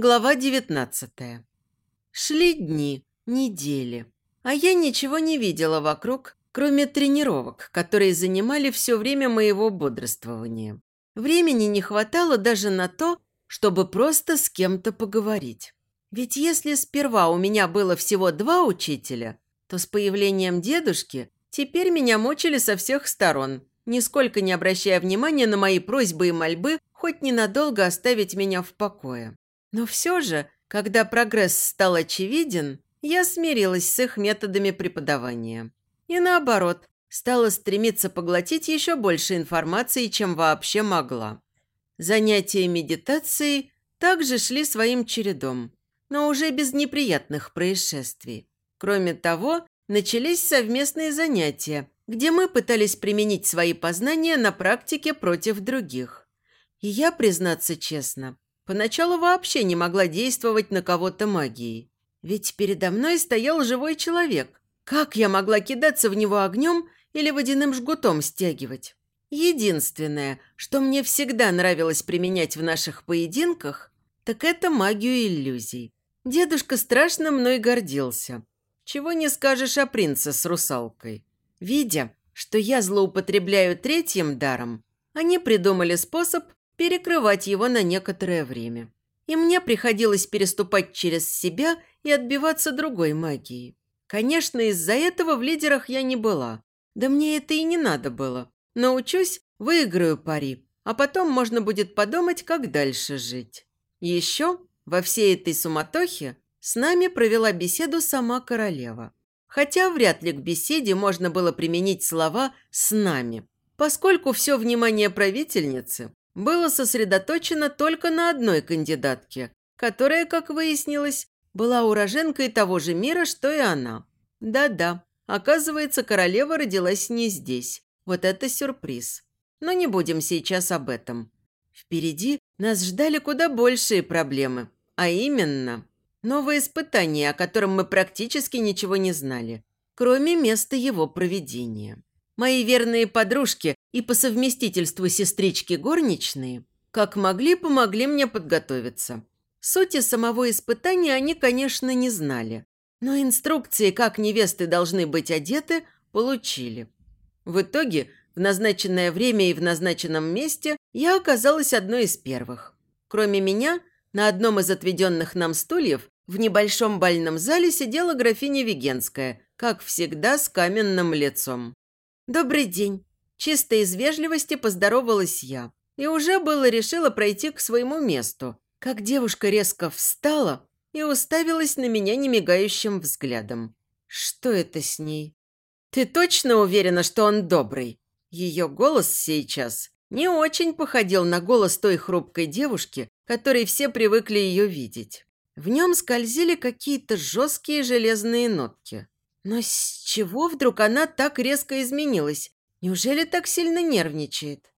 Глава 19 Шли дни, недели, а я ничего не видела вокруг, кроме тренировок, которые занимали все время моего бодрствования. Времени не хватало даже на то, чтобы просто с кем-то поговорить. Ведь если сперва у меня было всего два учителя, то с появлением дедушки теперь меня мучили со всех сторон, нисколько не обращая внимания на мои просьбы и мольбы хоть ненадолго оставить меня в покое. Но все же, когда прогресс стал очевиден, я смирилась с их методами преподавания. И наоборот, стала стремиться поглотить еще больше информации, чем вообще могла. Занятия медитацией также шли своим чередом, но уже без неприятных происшествий. Кроме того, начались совместные занятия, где мы пытались применить свои познания на практике против других. И я, признаться честно, Поначалу вообще не могла действовать на кого-то магией. Ведь передо мной стоял живой человек. Как я могла кидаться в него огнем или водяным жгутом стягивать? Единственное, что мне всегда нравилось применять в наших поединках, так это магию иллюзий. Дедушка страшно мной гордился. Чего не скажешь о принце с русалкой. Видя, что я злоупотребляю третьим даром, они придумали способ перекрывать его на некоторое время. И мне приходилось переступать через себя и отбиваться другой магией. Конечно, из-за этого в лидерах я не была. Да мне это и не надо было. Научусь, выиграю пари, а потом можно будет подумать, как дальше жить. Еще во всей этой суматохе с нами провела беседу сама королева. Хотя вряд ли к беседе можно было применить слова «с нами», поскольку все внимание правительницы было сосредоточено только на одной кандидатке, которая, как выяснилось, была уроженкой того же мира, что и она. Да-да, оказывается, королева родилась не здесь. Вот это сюрприз. Но не будем сейчас об этом. Впереди нас ждали куда большие проблемы, а именно новое испытание, о котором мы практически ничего не знали, кроме места его проведения. Мои верные подружки и по совместительству сестрички горничные, как могли, помогли мне подготовиться. Сути самого испытания они, конечно, не знали. Но инструкции, как невесты должны быть одеты, получили. В итоге, в назначенное время и в назначенном месте я оказалась одной из первых. Кроме меня, на одном из отведенных нам стульев в небольшом бальном зале сидела графиня Вегенская, как всегда с каменным лицом. «Добрый день!» Чисто из вежливости поздоровалась я. И уже было решила пройти к своему месту, как девушка резко встала и уставилась на меня немигающим взглядом. Что это с ней? «Ты точно уверена, что он добрый?» Ее голос сейчас не очень походил на голос той хрупкой девушки, которой все привыкли ее видеть. В нем скользили какие-то жесткие железные нотки. Но с чего вдруг она так резко изменилась? Неужели так сильно нервничает?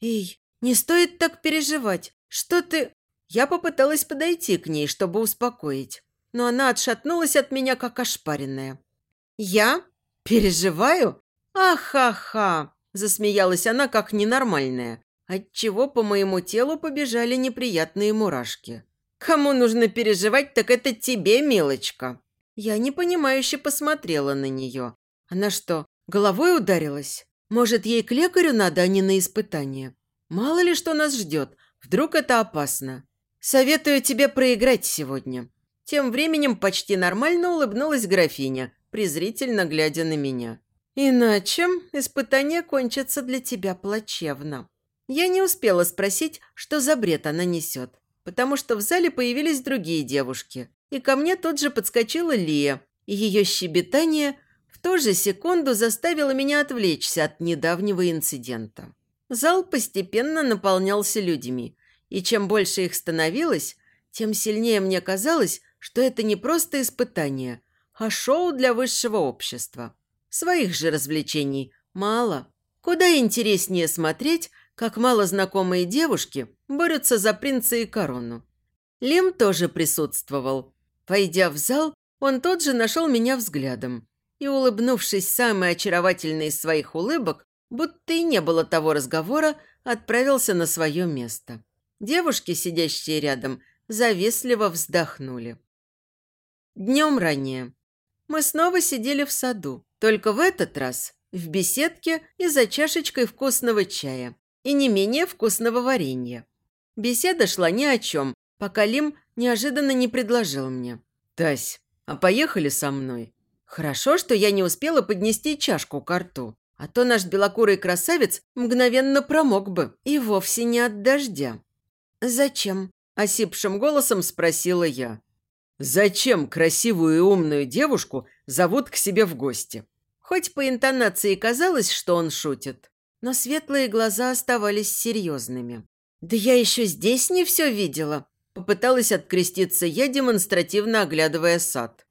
Эй, не стоит так переживать. Что ты... Я попыталась подойти к ней, чтобы успокоить, но она отшатнулась от меня, как ошпаренная. «Я? Переживаю? Ахаха!» Засмеялась она, как ненормальная, отчего по моему телу побежали неприятные мурашки. «Кому нужно переживать, так это тебе, милочка!» Я непонимающе посмотрела на нее. Она что, головой ударилась? Может, ей к лекарю надо, а не на испытание? Мало ли что нас ждет. Вдруг это опасно. Советую тебе проиграть сегодня. Тем временем почти нормально улыбнулась графиня, презрительно глядя на меня. Иначе испытание кончится для тебя плачевно. Я не успела спросить, что за бред она несет, потому что в зале появились другие девушки. И ко мне тут же подскочила Лия, ее щебетание в ту же секунду заставило меня отвлечься от недавнего инцидента. Зал постепенно наполнялся людьми, и чем больше их становилось, тем сильнее мне казалось, что это не просто испытание, а шоу для высшего общества. Своих же развлечений мало. Куда интереснее смотреть, как малознакомые девушки борются за принца и корону. Лим тоже присутствовал, Войдя в зал, он тот же нашел меня взглядом и, улыбнувшись самой очаровательной из своих улыбок, будто и не было того разговора, отправился на свое место. Девушки, сидящие рядом, завистливо вздохнули. Днем ранее. Мы снова сидели в саду, только в этот раз в беседке и за чашечкой вкусного чая и не менее вкусного варенья. Беседа шла ни о чем, пока Лим неожиданно не предложил мне. «Тась, а поехали со мной?» Хорошо, что я не успела поднести чашку к рту, а то наш белокурый красавец мгновенно промок бы, и вовсе не от дождя. «Зачем?» – осипшим голосом спросила я. «Зачем красивую и умную девушку зовут к себе в гости?» Хоть по интонации казалось, что он шутит, но светлые глаза оставались серьезными. «Да я еще здесь не все видела», – попыталась откреститься я, демонстративно оглядывая сад.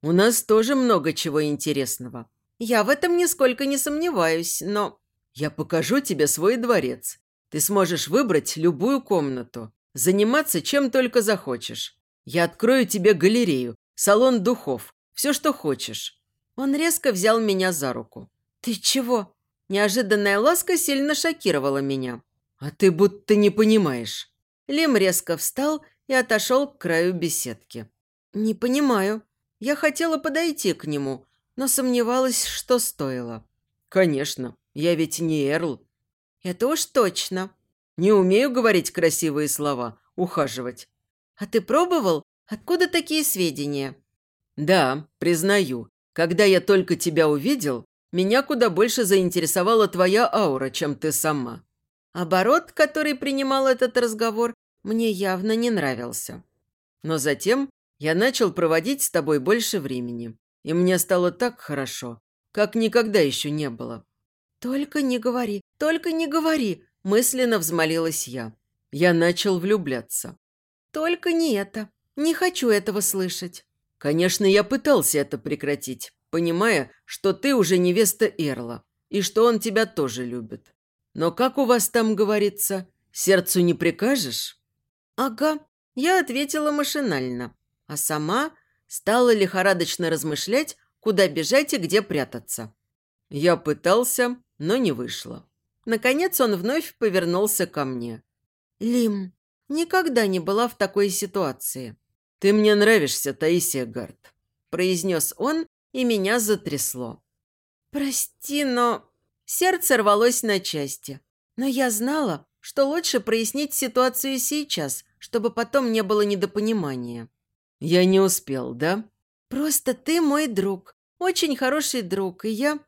«У нас тоже много чего интересного. Я в этом нисколько не сомневаюсь, но...» «Я покажу тебе свой дворец. Ты сможешь выбрать любую комнату, заниматься чем только захочешь. Я открою тебе галерею, салон духов, все, что хочешь». Он резко взял меня за руку. «Ты чего?» Неожиданная ласка сильно шокировала меня. «А ты будто не понимаешь». Лим резко встал и отошел к краю беседки. «Не понимаю. Я хотела подойти к нему, но сомневалась, что стоило». «Конечно. Я ведь не Эрл». «Это уж точно». «Не умею говорить красивые слова, ухаживать». «А ты пробовал? Откуда такие сведения?» «Да, признаю. Когда я только тебя увидел, меня куда больше заинтересовала твоя аура, чем ты сама. Оборот, который принимал этот разговор, мне явно не нравился. Но затем я начал проводить с тобой больше времени, и мне стало так хорошо, как никогда еще не было. «Только не говори, только не говори!» – мысленно взмолилась я. Я начал влюбляться. «Только не это. Не хочу этого слышать». Конечно, я пытался это прекратить, понимая, что ты уже невеста Эрла, и что он тебя тоже любит. Но как у вас там говорится, сердцу не прикажешь? Ага, я ответила машинально, а сама стала лихорадочно размышлять, куда бежать и где прятаться. Я пытался, но не вышло. Наконец он вновь повернулся ко мне. «Лим, никогда не была в такой ситуации». «Ты мне нравишься, Таисия Гард», – произнес он, и меня затрясло. «Прости, но...» Сердце рвалось на части. Но я знала, что лучше прояснить ситуацию сейчас, чтобы потом не было недопонимания. «Я не успел, да?» «Просто ты мой друг, очень хороший друг, и я...»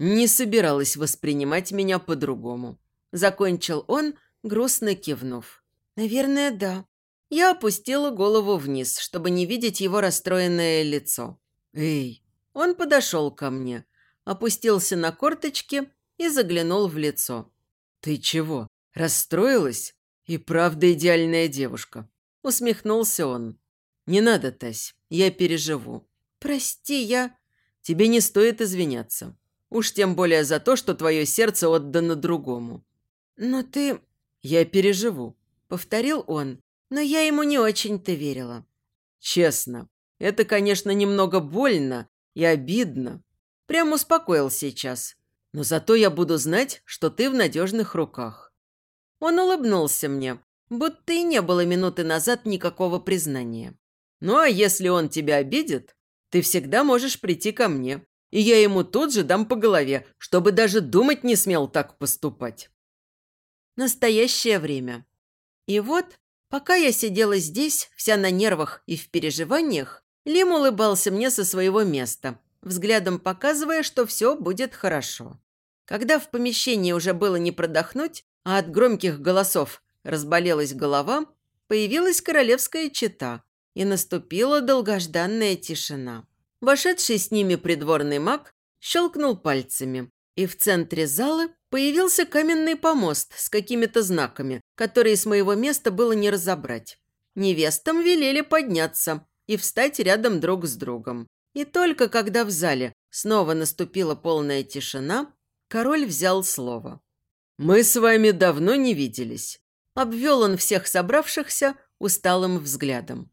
Не собиралась воспринимать меня по-другому. Закончил он, грустно кивнув. «Наверное, да». Я опустила голову вниз, чтобы не видеть его расстроенное лицо. «Эй!» Он подошел ко мне, опустился на корточки и заглянул в лицо. «Ты чего, расстроилась? И правда идеальная девушка?» Усмехнулся он. «Не надо, Тась, я переживу». «Прости, я...» «Тебе не стоит извиняться. Уж тем более за то, что твое сердце отдано другому». «Но ты...» «Я переживу», — повторил он, но я ему не очень-то верила. «Честно, это, конечно, немного больно и обидно. Прям успокоил сейчас. Но зато я буду знать, что ты в надежных руках». Он улыбнулся мне, будто и не было минуты назад никакого признания. «Ну а если он тебя обидит, ты всегда можешь прийти ко мне, и я ему тут же дам по голове, чтобы даже думать не смел так поступать». Настоящее время. И вот Пока я сидела здесь, вся на нервах и в переживаниях, Лим улыбался мне со своего места, взглядом показывая, что все будет хорошо. Когда в помещении уже было не продохнуть, а от громких голосов разболелась голова, появилась королевская чета, и наступила долгожданная тишина. Вошедший с ними придворный маг щелкнул пальцами, и в центре зала Появился каменный помост с какими-то знаками, которые с моего места было не разобрать. Невестам велели подняться и встать рядом друг с другом. И только когда в зале снова наступила полная тишина, король взял слово. «Мы с вами давно не виделись», – обвел он всех собравшихся усталым взглядом.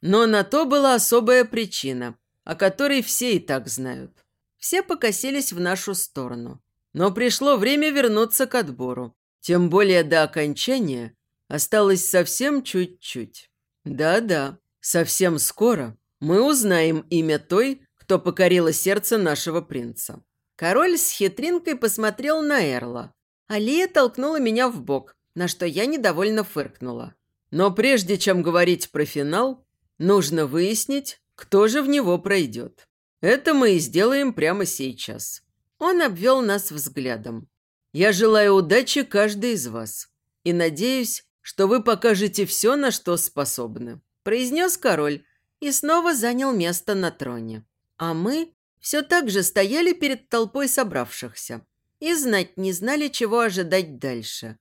Но на то была особая причина, о которой все и так знают. Все покосились в нашу сторону. Но пришло время вернуться к отбору. Тем более до окончания осталось совсем чуть-чуть. Да-да, совсем скоро мы узнаем имя той, кто покорила сердце нашего принца. Король с хитринкой посмотрел на Эрла. Алия толкнула меня в бок, на что я недовольно фыркнула. Но прежде чем говорить про финал, нужно выяснить, кто же в него пройдет. Это мы и сделаем прямо сейчас. Он обвел нас взглядом. Я желаю удачи каждой из вас и надеюсь, что вы покажете все, на что способны», – произнес король и снова занял место на троне. А мы все так же стояли перед толпой собравшихся и знать не знали, чего ожидать дальше.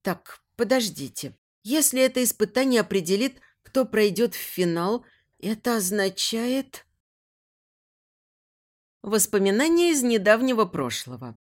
«Так, подождите. Если это испытание определит, кто пройдет в финал, это означает...» Воспоминания из недавнего прошлого.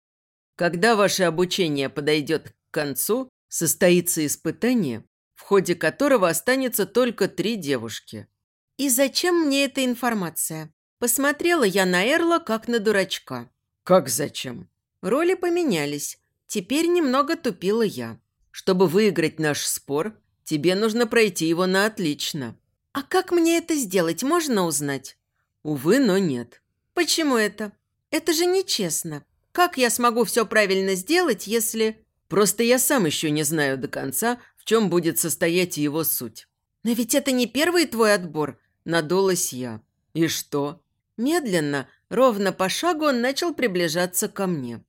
Когда ваше обучение подойдет к концу, состоится испытание, в ходе которого останется только три девушки. И зачем мне эта информация? Посмотрела я на Эрла как на дурачка. Как зачем? Роли поменялись. Теперь немного тупила я. Чтобы выиграть наш спор, тебе нужно пройти его на отлично. А как мне это сделать, можно узнать? Увы, но нет. Почему это? Это же нечестно. Как я смогу все правильно сделать, если... Просто я сам еще не знаю до конца, в чем будет состоять его суть. Но ведь это не первый твой отбор, надулась я. И что? Медленно, ровно по шагу он начал приближаться ко мне.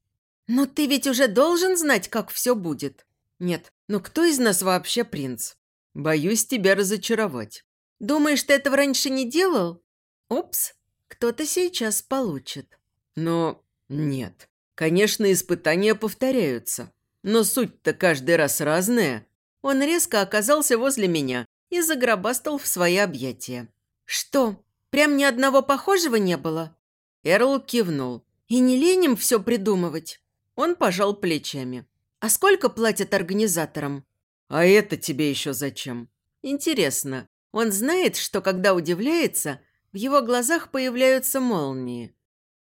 «Но ты ведь уже должен знать, как все будет». «Нет, ну кто из нас вообще принц?» «Боюсь тебя разочаровать». «Думаешь, ты этого раньше не делал?» «Упс, кто-то сейчас получит». «Но нет. Конечно, испытания повторяются. Но суть-то каждый раз разная. Он резко оказался возле меня и загробастал в свои объятия. «Что, прям ни одного похожего не было?» Эрл кивнул. «И не леним все придумывать?» Он пожал плечами. «А сколько платят организаторам?» «А это тебе еще зачем?» «Интересно, он знает, что когда удивляется, в его глазах появляются молнии?»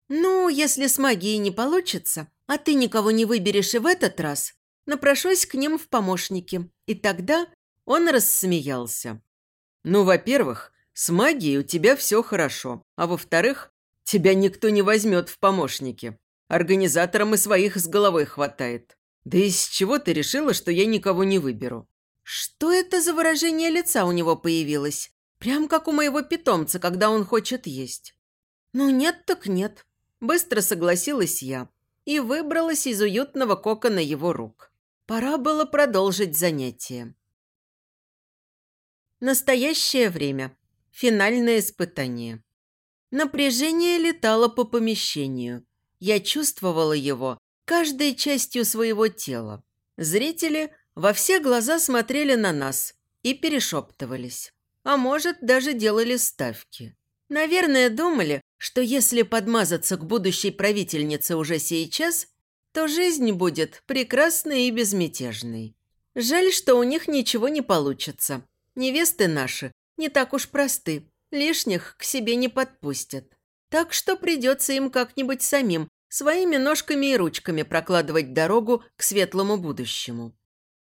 «Ну, если с магией не получится, а ты никого не выберешь и в этот раз, напрошусь к ним в помощники». И тогда он рассмеялся. «Ну, во-первых, с магией у тебя все хорошо, а во-вторых, тебя никто не возьмет в помощники. Организаторам и своих с головой хватает. Да из чего ты решила, что я никого не выберу?» Что это за выражение лица у него появилось? Прям как у моего питомца, когда он хочет есть. Ну нет так нет. Быстро согласилась я и выбралась из уютного кокона его рук. Пора было продолжить занятие. Настоящее время. Финальное испытание. Напряжение летало по помещению. Я чувствовала его каждой частью своего тела. Зрители во все глаза смотрели на нас и перешептывались. А может, даже делали ставки. Наверное, думали, что если подмазаться к будущей правительнице уже сейчас, то жизнь будет прекрасной и безмятежной. Жаль, что у них ничего не получится. Невесты наши не так уж просты, лишних к себе не подпустят. Так что придется им как-нибудь самим, своими ножками и ручками прокладывать дорогу к светлому будущему.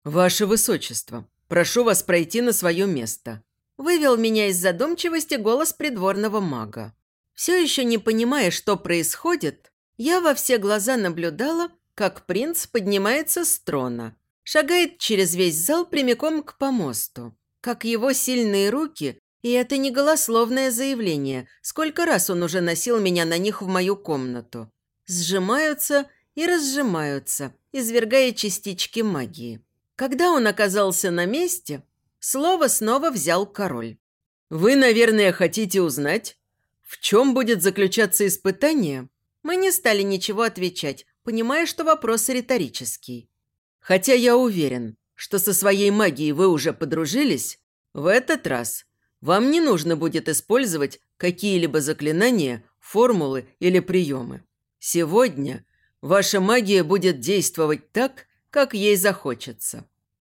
«Ваше Высочество, прошу вас пройти на свое место», вывел меня из задумчивости голос придворного мага. Все еще не понимая, что происходит, я во все глаза наблюдала, как принц поднимается с трона, шагает через весь зал прямиком к помосту, как его сильные руки, и это не голословное заявление, сколько раз он уже носил меня на них в мою комнату, сжимаются и разжимаются, извергая частички магии. Когда он оказался на месте, слово снова взял король. «Вы, наверное, хотите узнать, в чем будет заключаться испытание? Мы не стали ничего отвечать, понимая, что вопрос риторический. Хотя я уверен, что со своей магией вы уже подружились, в этот раз вам не нужно будет использовать какие-либо заклинания, формулы или приемы. Сегодня ваша магия будет действовать так, как ей захочется.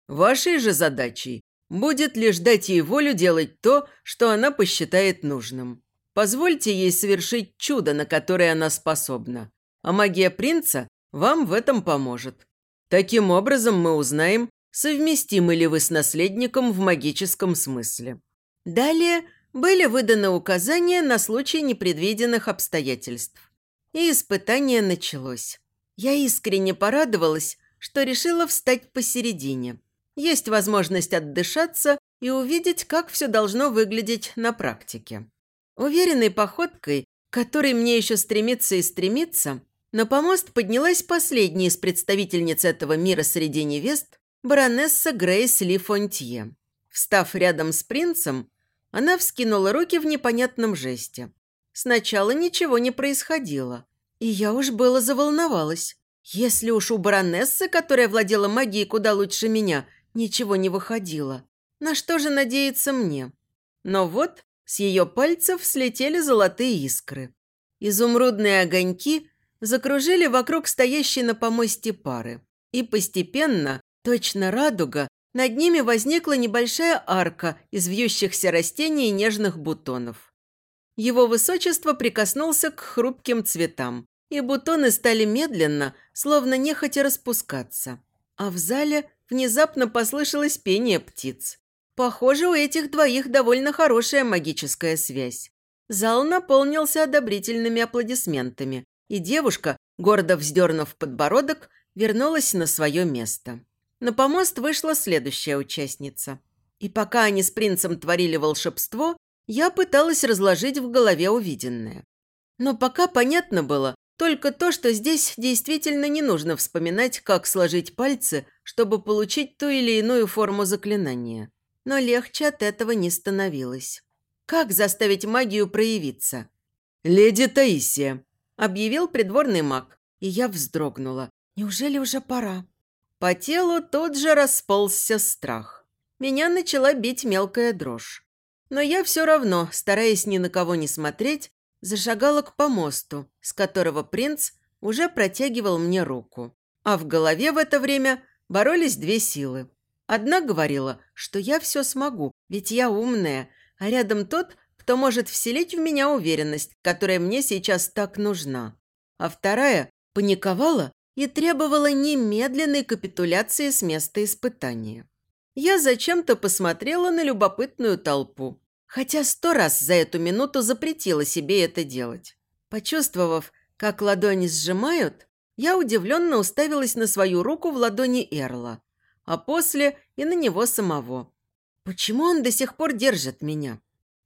Вашей же задачей будет лишь дать ей волю делать то, что она посчитает нужным. Позвольте ей совершить чудо, на которое она способна. А магия принца вам в этом поможет. Таким образом мы узнаем, совместимы ли вы с наследником в магическом смысле. Далее были выданы указания на случай непредвиденных обстоятельств. И испытание началось. Я искренне порадовалась, что решила встать посередине. Есть возможность отдышаться и увидеть, как все должно выглядеть на практике. Уверенной походкой, которой мне еще стремиться и стремиться, на помост поднялась последняя из представительниц этого мира среди невест, баронесса Грейс Ли Фонтье. Встав рядом с принцем, она вскинула руки в непонятном жесте. Сначала ничего не происходило, и я уж было заволновалась. Если уж у баронессы, которая владела магией куда лучше меня, ничего не выходило, на что же надеяться мне? Но вот с ее пальцев слетели золотые искры. Изумрудные огоньки закружили вокруг стоящей на помосте пары. И постепенно, точно радуга, над ними возникла небольшая арка из вьющихся растений и нежных бутонов. Его высочество прикоснулся к хрупким цветам, и бутоны стали медленно, словно нехотя распускаться. А в зале внезапно послышалось пение птиц. Похоже, у этих двоих довольно хорошая магическая связь. Зал наполнился одобрительными аплодисментами, и девушка, гордо вздернув подбородок, вернулась на свое место. На помост вышла следующая участница. И пока они с принцем творили волшебство, я пыталась разложить в голове увиденное. Но пока понятно было только то, что здесь действительно не нужно вспоминать, как сложить пальцы, чтобы получить ту или иную форму заклинания. Но легче от этого не становилось. Как заставить магию проявиться? «Леди Таисия», – объявил придворный маг, и я вздрогнула. «Неужели уже пора?» По телу тот же расползся страх. Меня начала бить мелкая дрожь. Но я все равно, стараясь ни на кого не смотреть, зашагала к помосту, с которого принц уже протягивал мне руку. А в голове в это время боролись две силы. Одна говорила, что я все смогу, ведь я умная, а рядом тот, кто может вселить в меня уверенность, которая мне сейчас так нужна. А вторая паниковала и требовала немедленной капитуляции с места испытания. Я зачем-то посмотрела на любопытную толпу, хотя сто раз за эту минуту запретила себе это делать. Почувствовав, как ладони сжимают, я удивленно уставилась на свою руку в ладони Эрла, а после и на него самого. Почему он до сих пор держит меня?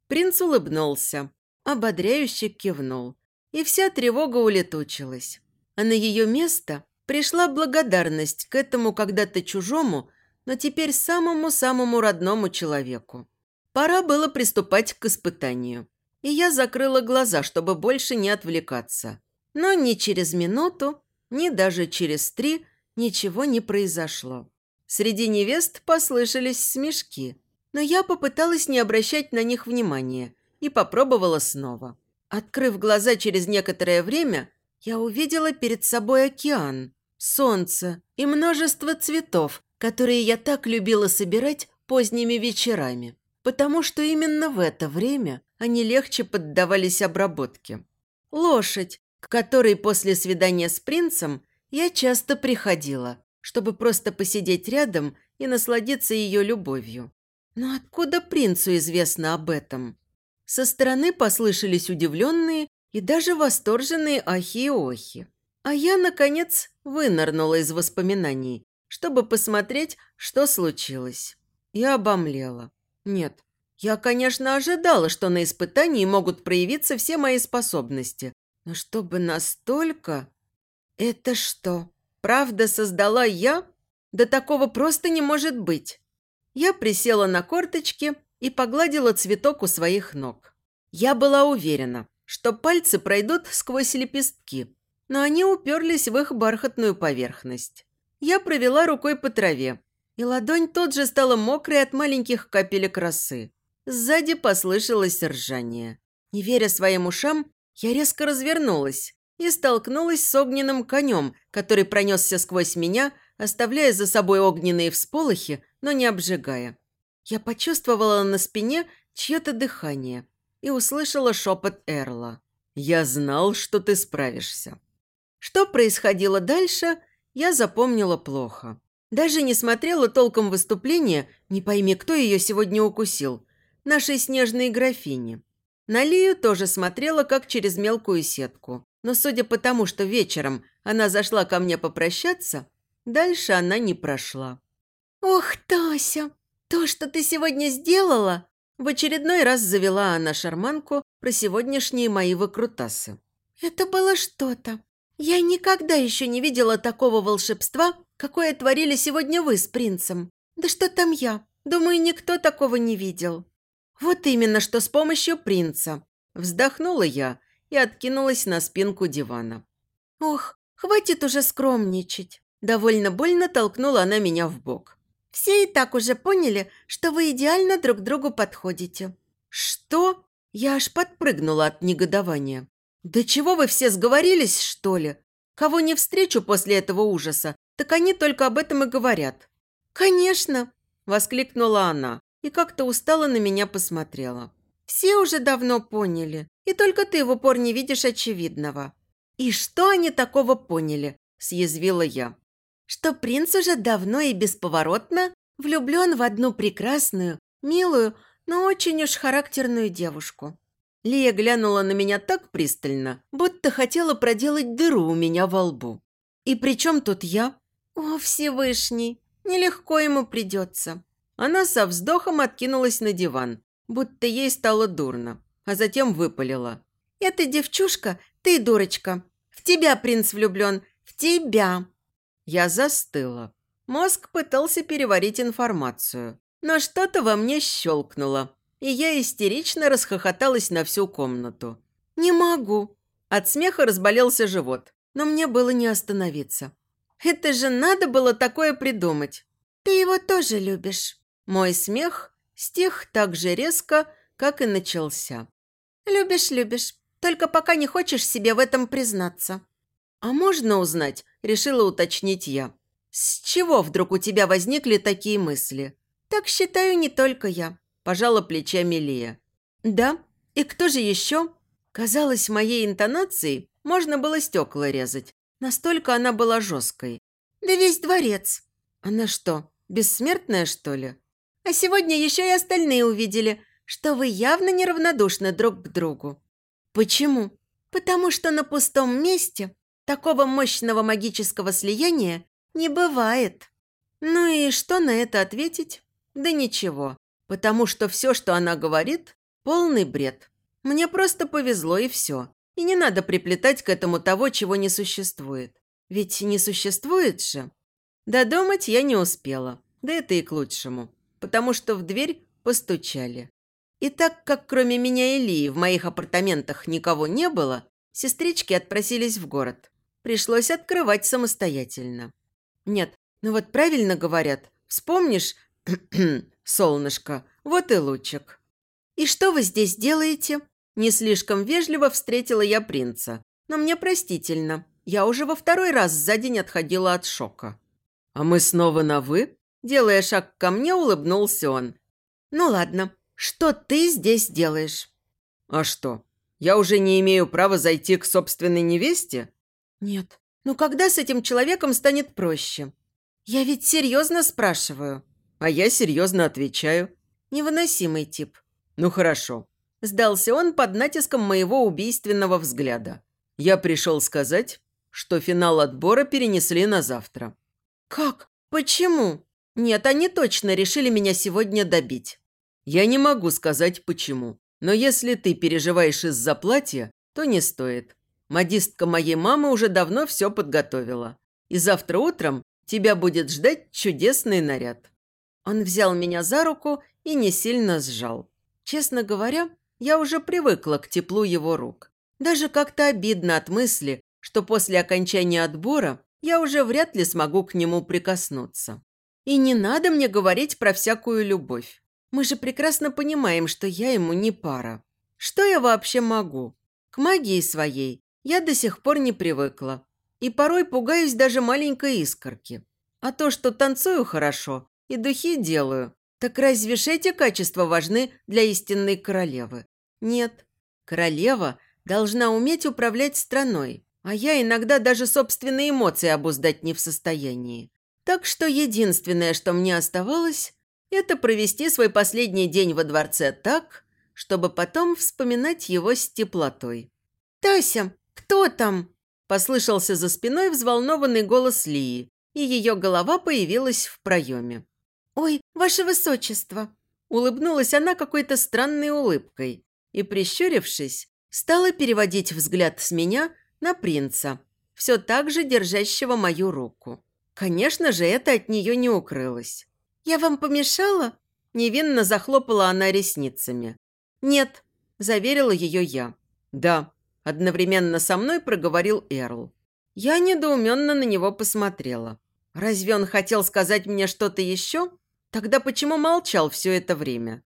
Принц улыбнулся, ободряюще кивнул, и вся тревога улетучилась а на ее место пришла благодарность к этому когда-то чужому, но теперь самому-самому родному человеку. Пора было приступать к испытанию. И я закрыла глаза, чтобы больше не отвлекаться. Но ни через минуту, ни даже через три ничего не произошло. Среди невест послышались смешки, но я попыталась не обращать на них внимания и попробовала снова. Открыв глаза через некоторое время, я увидела перед собой океан, солнце и множество цветов, которые я так любила собирать поздними вечерами, потому что именно в это время они легче поддавались обработке. Лошадь, к которой после свидания с принцем я часто приходила, чтобы просто посидеть рядом и насладиться ее любовью. Но откуда принцу известно об этом? Со стороны послышались удивленные и даже восторженные ахи и охи. А я, наконец, вынырнула из воспоминаний, чтобы посмотреть, что случилось. И обомлела. Нет, я, конечно, ожидала, что на испытании могут проявиться все мои способности. Но чтобы настолько... Это что, правда создала я? Да такого просто не может быть. Я присела на корточки и погладила цветок у своих ног. Я была уверена, что пальцы пройдут сквозь лепестки, но они уперлись в их бархатную поверхность. Я провела рукой по траве, и ладонь тут же стала мокрой от маленьких капелек росы. Сзади послышалось ржание. Не веря своим ушам, я резко развернулась и столкнулась с огненным конем, который пронесся сквозь меня, оставляя за собой огненные всполохи, но не обжигая. Я почувствовала на спине чье-то дыхание и услышала шепот Эрла. «Я знал, что ты справишься». Что происходило дальше, я запомнила плохо. Даже не смотрела толком выступления, не пойми, кто ее сегодня укусил. нашей снежной графини. На Лию тоже смотрела, как через мелкую сетку. Но судя по тому, что вечером она зашла ко мне попрощаться, дальше она не прошла. «Ох, Тася, то, что ты сегодня сделала!» В очередной раз завела она шарманку про сегодняшние мои выкрутасы. «Это было что-то. Я никогда еще не видела такого волшебства, какое творили сегодня вы с принцем. Да что там я? Думаю, никто такого не видел». «Вот именно, что с помощью принца». Вздохнула я и откинулась на спинку дивана. «Ох, хватит уже скромничать!» Довольно больно толкнула она меня в бок. «Все и так уже поняли, что вы идеально друг другу подходите». «Что?» Я аж подпрыгнула от негодования. «Да чего вы все сговорились, что ли? Кого не встречу после этого ужаса, так они только об этом и говорят». «Конечно!» – воскликнула она и как-то устало на меня посмотрела. «Все уже давно поняли, и только ты в упор не видишь очевидного». «И что они такого поняли?» – съязвила я. «Что принц уже давно и бесповоротно влюблен в одну прекрасную, милую, но очень уж характерную девушку». Лия глянула на меня так пристально, будто хотела проделать дыру у меня во лбу. «И при чем тут я?» «О, Всевышний, нелегко ему придется». Она со вздохом откинулась на диван, будто ей стало дурно, а затем выпалила. «Эта девчушка, ты дурочка. В тебя принц влюблен, в тебя!» Я застыла. Мозг пытался переварить информацию, но что-то во мне щелкнуло, и я истерично расхохоталась на всю комнату. «Не могу!» От смеха разболелся живот, но мне было не остановиться. «Это же надо было такое придумать!» «Ты его тоже любишь!» Мой смех стих так же резко, как и начался. «Любишь, любишь. Только пока не хочешь себе в этом признаться». «А можно узнать?» – решила уточнить я. «С чего вдруг у тебя возникли такие мысли?» «Так считаю не только я», – пожала плечами Лия. «Да? И кто же еще?» Казалось, моей интонацией можно было стекла резать. Настолько она была жесткой. «Да весь дворец». «Она что, бессмертная, что ли?» «А сегодня еще и остальные увидели, что вы явно неравнодушны друг к другу». «Почему?» «Потому что на пустом месте такого мощного магического слияния не бывает». Ну и что на это ответить? Да ничего, потому что все, что она говорит, полный бред. Мне просто повезло и все. И не надо приплетать к этому того, чего не существует. Ведь не существует же. Додумать я не успела, да это и к лучшему, потому что в дверь постучали. И так как кроме меня и Лии в моих апартаментах никого не было, сестрички отпросились в город. Пришлось открывать самостоятельно. Нет, ну вот правильно говорят. Вспомнишь, солнышко, вот и лучик. «И что вы здесь делаете?» Не слишком вежливо встретила я принца. Но мне простительно. Я уже во второй раз за день отходила от шока. «А мы снова на «вы»?» Делая шаг ко мне, улыбнулся он. «Ну ладно, «Что ты здесь делаешь?» «А что, я уже не имею права зайти к собственной невесте?» «Нет. Ну когда с этим человеком станет проще?» «Я ведь серьезно спрашиваю». «А я серьезно отвечаю». «Невыносимый тип». «Ну хорошо». Сдался он под натиском моего убийственного взгляда. Я пришел сказать, что финал отбора перенесли на завтра. «Как? Почему?» «Нет, они точно решили меня сегодня добить. Я не могу сказать почему, но если ты переживаешь из-за платья, то не стоит. Модистка моей мамы уже давно все подготовила. И завтра утром тебя будет ждать чудесный наряд». Он взял меня за руку и не сильно сжал. Честно говоря, я уже привыкла к теплу его рук. Даже как-то обидно от мысли, что после окончания отбора я уже вряд ли смогу к нему прикоснуться. И не надо мне говорить про всякую любовь. Мы же прекрасно понимаем, что я ему не пара. Что я вообще могу? К магии своей я до сих пор не привыкла. И порой пугаюсь даже маленькой искорки. А то, что танцую хорошо и духи делаю, так разве ж эти качества важны для истинной королевы? Нет. Королева должна уметь управлять страной, а я иногда даже собственные эмоции обуздать не в состоянии. Так что единственное, что мне оставалось, это провести свой последний день во дворце так, чтобы потом вспоминать его с теплотой. «Тася, кто там?» – послышался за спиной взволнованный голос Лии, и ее голова появилась в проеме. «Ой, ваше высочество!» Улыбнулась она какой-то странной улыбкой и, прищурившись, стала переводить взгляд с меня на принца, все так же держащего мою руку. Конечно же, это от нее не укрылось. «Я вам помешала?» Невинно захлопала она ресницами. «Нет», – заверила ее я. «Да», – одновременно со мной проговорил Эрл. Я недоуменно на него посмотрела. Разве он хотел сказать мне что-то еще? Тогда почему молчал все это время?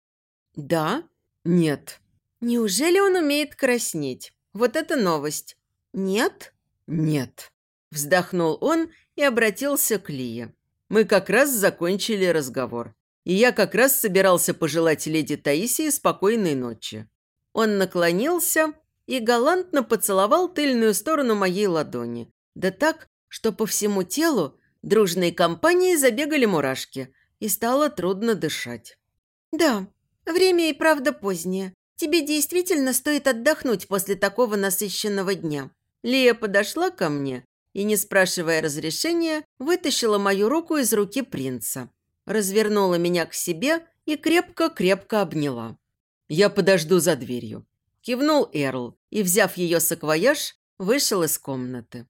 Да? Нет. Неужели он умеет краснеть? Вот это новость. Нет? Нет. Вздохнул он и обратился к Лие. Мы как раз закончили разговор. И я как раз собирался пожелать леди Таисии спокойной ночи. Он наклонился и галантно поцеловал тыльную сторону моей ладони. Да так, что по всему телу дружной компанией забегали мурашки, и стало трудно дышать. «Да, время и правда позднее. Тебе действительно стоит отдохнуть после такого насыщенного дня». Лия подошла ко мне и, не спрашивая разрешения, вытащила мою руку из руки принца, развернула меня к себе и крепко-крепко обняла. «Я подожду за дверью», – кивнул Эрл и, взяв ее саквояж, вышел из комнаты.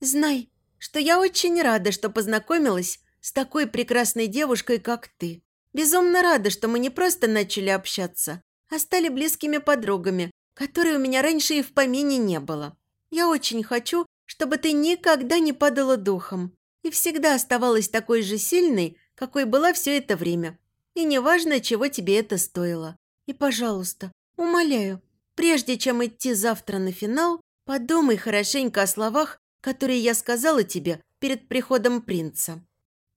«Знай, что я очень рада, что познакомилась с такой прекрасной девушкой, как ты. Безумно рада, что мы не просто начали общаться, а стали близкими подругами, которой у меня раньше и в помине не было. Я очень хочу, чтобы ты никогда не падала духом и всегда оставалась такой же сильной, какой была все это время. И неважно, чего тебе это стоило. И, пожалуйста, умоляю, прежде чем идти завтра на финал, подумай хорошенько о словах, которые я сказала тебе перед приходом принца».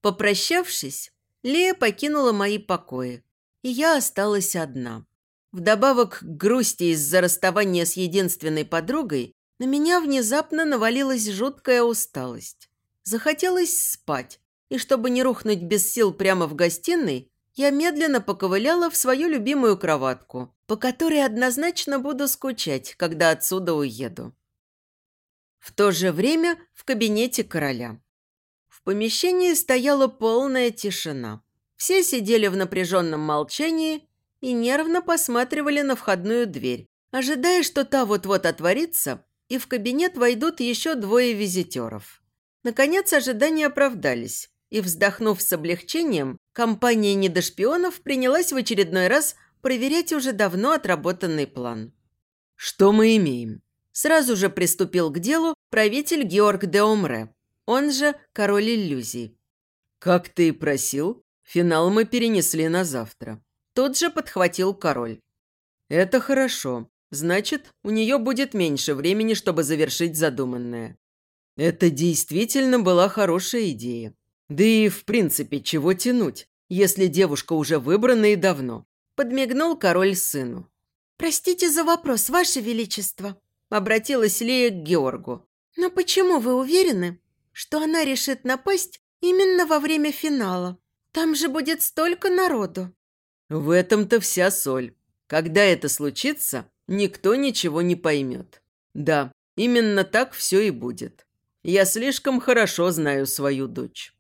Попрощавшись, Лея покинула мои покои, и я осталась одна. Вдобавок к грусти из-за расставания с единственной подругой, на меня внезапно навалилась жуткая усталость. Захотелось спать, и чтобы не рухнуть без сил прямо в гостиной, я медленно поковыляла в свою любимую кроватку, по которой однозначно буду скучать, когда отсюда уеду. В то же время в кабинете короля. В помещении стояла полная тишина. Все сидели в напряженном молчании и нервно посматривали на входную дверь, ожидая, что та вот-вот отворится, и в кабинет войдут еще двое визитеров. Наконец ожидания оправдались, и, вздохнув с облегчением, компания недошпионов принялась в очередной раз проверять уже давно отработанный план. «Что мы имеем?» Сразу же приступил к делу правитель Георг де Омре, он же король иллюзий. «Как ты и просил, финал мы перенесли на завтра». Тут же подхватил король. «Это хорошо. Значит, у нее будет меньше времени, чтобы завершить задуманное». Это действительно была хорошая идея. Да и, в принципе, чего тянуть, если девушка уже выбрана и давно. Подмигнул король сыну. «Простите за вопрос, Ваше Величество», Обратилась Лея к Георгу. «Но почему вы уверены, что она решит напасть именно во время финала? Там же будет столько народу». В этом-то вся соль. Когда это случится, никто ничего не поймет. Да, именно так все и будет. Я слишком хорошо знаю свою дочь.